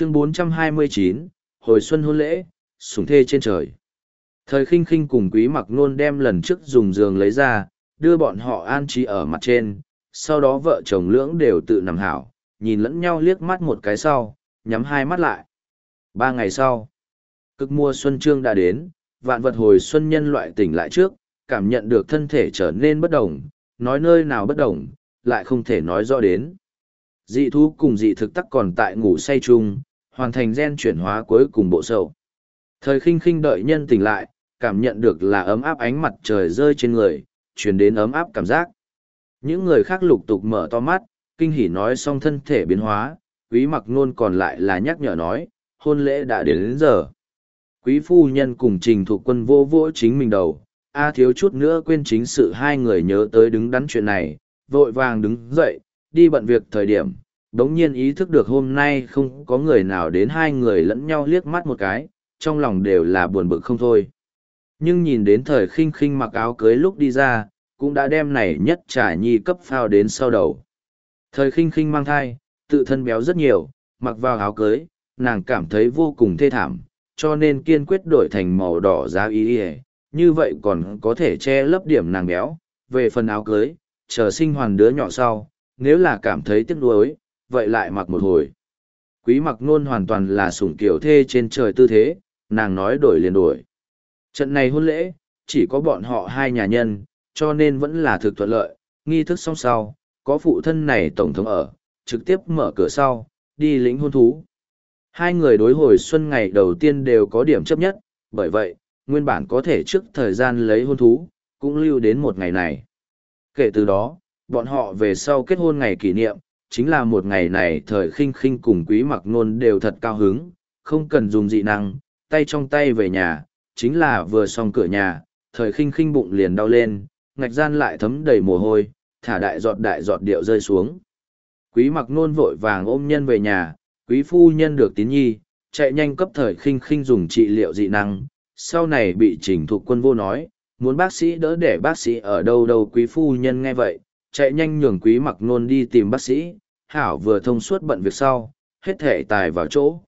chương 429, hồi xuân hôn lễ, sủng thê trên trời. Thời khinh khinh cùng quý mặc nôn đem lần trước dùng giường lấy ra, đưa bọn họ an trí ở mặt trên, sau đó vợ chồng lưỡng đều tự nằm hảo, nhìn lẫn nhau liếc mắt một cái sau, nhắm hai mắt lại. Ba ngày sau, cực mùa xuân trương đã đến, vạn vật hồi xuân nhân loại tỉnh lại trước, cảm nhận được thân thể trở nên bất đồng, nói nơi nào bất đồng, lại không thể nói rõ đến. Dị thú cùng dị thực tắc còn tại ngủ say chung, hoàn thành gen chuyển hóa cuối cùng bộ sầu. Thời khinh khinh đợi nhân tỉnh lại, cảm nhận được là ấm áp ánh mặt trời rơi trên người, truyền đến ấm áp cảm giác. Những người khác lục tục mở to mắt, kinh hỉ nói xong thân thể biến hóa, quý mặc nôn còn lại là nhắc nhở nói, hôn lễ đã đến, đến giờ. Quý phu nhân cùng trình thuộc quân vô vô chính mình đầu, A thiếu chút nữa quên chính sự hai người nhớ tới đứng đắn chuyện này, vội vàng đứng dậy, đi bận việc thời điểm, đống nhiên ý thức được hôm nay không có người nào đến hai người lẫn nhau liếc mắt một cái, trong lòng đều là buồn bực không thôi. Nhưng nhìn đến thời khinh khinh mặc áo cưới lúc đi ra, cũng đã đem này nhất trả nhi cấp phao đến sau đầu. Thời khinh khinh mang thai, tự thân béo rất nhiều, mặc vào áo cưới, nàng cảm thấy vô cùng thê thảm, cho nên kiên quyết đổi thành màu đỏ giá ý ỉa như vậy còn có thể che lấp điểm nàng béo về phần áo cưới chờ sinh hoàn đứa nhỏ sau nếu là cảm thấy tiếc nuối vậy lại mặc một hồi. Quý mặc nôn hoàn toàn là sủng kiểu thê trên trời tư thế nàng nói đổi liền đổi. Trận này hôn lễ chỉ có bọn họ hai nhà nhân cho nên vẫn là thực thuận lợi nghi thức xong sau có phụ thân này tổng thống ở trực tiếp mở cửa sau đi lĩnh hôn thú. Hai người đối hồi xuân ngày đầu tiên đều có điểm chấp nhất, bởi vậy, nguyên bản có thể trước thời gian lấy hôn thú, cũng lưu đến một ngày này. Kể từ đó, bọn họ về sau kết hôn ngày kỷ niệm, chính là một ngày này thời khinh khinh cùng quý mặc nôn đều thật cao hứng, không cần dùng dị năng, tay trong tay về nhà, chính là vừa xong cửa nhà, thời khinh khinh bụng liền đau lên, ngạch gian lại thấm đầy mồ hôi, thả đại giọt đại giọt điệu rơi xuống. Quý mặc nôn vội vàng ôm nhân về nhà, quý phu nhân được tín nhi, chạy nhanh cấp thời khinh khinh dùng trị liệu dị năng, sau này bị trình thuộc quân vô nói, muốn bác sĩ đỡ để bác sĩ ở đâu đâu quý phu nhân nghe vậy, chạy nhanh nhường quý mặc nôn đi tìm bác sĩ, hảo vừa thông suốt bận việc sau, hết thể tài vào chỗ.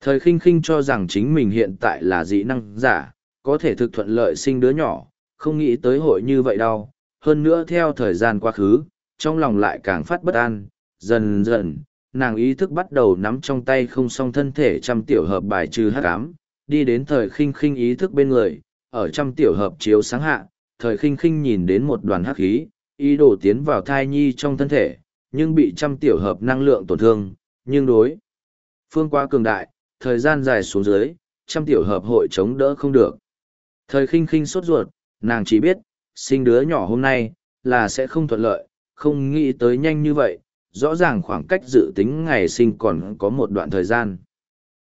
Thời khinh khinh cho rằng chính mình hiện tại là dị năng giả, có thể thực thuận lợi sinh đứa nhỏ, không nghĩ tới hội như vậy đâu, hơn nữa theo thời gian quá khứ, trong lòng lại càng phát bất an, dần dần, nàng ý thức bắt đầu nắm trong tay không song thân thể trăm tiểu hợp bài trừ hắc ám, đi đến thời khinh khinh ý thức bên người, ở trăm tiểu hợp chiếu sáng hạ, thời khinh khinh nhìn đến một đoàn hắc khí, ý đồ tiến vào thai nhi trong thân thể, nhưng bị trăm tiểu hợp năng lượng tổn thương, nhưng đối. Phương quá cường đại, thời gian dài xuống dưới, trăm tiểu hợp hội chống đỡ không được. Thời khinh khinh sốt ruột, nàng chỉ biết, sinh đứa nhỏ hôm nay, là sẽ không thuận lợi, không nghĩ tới nhanh như vậy, rõ ràng khoảng cách dự tính ngày sinh còn có một đoạn thời gian.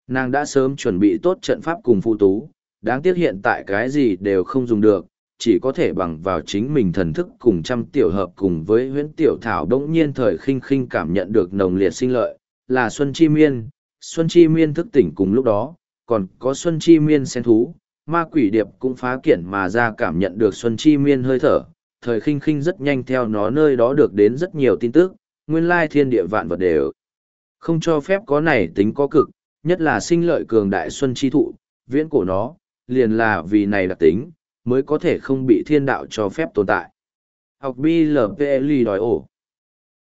Nàng đã sớm chuẩn bị tốt trận pháp cùng phụ tú, đáng tiếc hiện tại cái gì đều không dùng được, chỉ có thể bằng vào chính mình thần thức cùng trăm tiểu hợp cùng với huyễn tiểu thảo đống nhiên thời khinh khinh cảm nhận được nồng liệt sinh lợi, là Xuân Chi Miên, Xuân Chi Miên thức tỉnh cùng lúc đó, còn có Xuân Chi Miên sen thú, ma quỷ điệp cũng phá kiển mà ra cảm nhận được Xuân Chi Miên hơi thở, thời khinh khinh rất nhanh theo nó nơi đó được đến rất nhiều tin tức, nguyên lai thiên địa vạn vật đều không cho phép có này tính có cực, nhất là sinh lợi cường đại xuân chi thụ, viễn cổ nó, liền là vì này đặc tính, mới có thể không bị thiên đạo cho phép tồn tại. Học BLPLI đòi ổ.